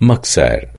مكسر.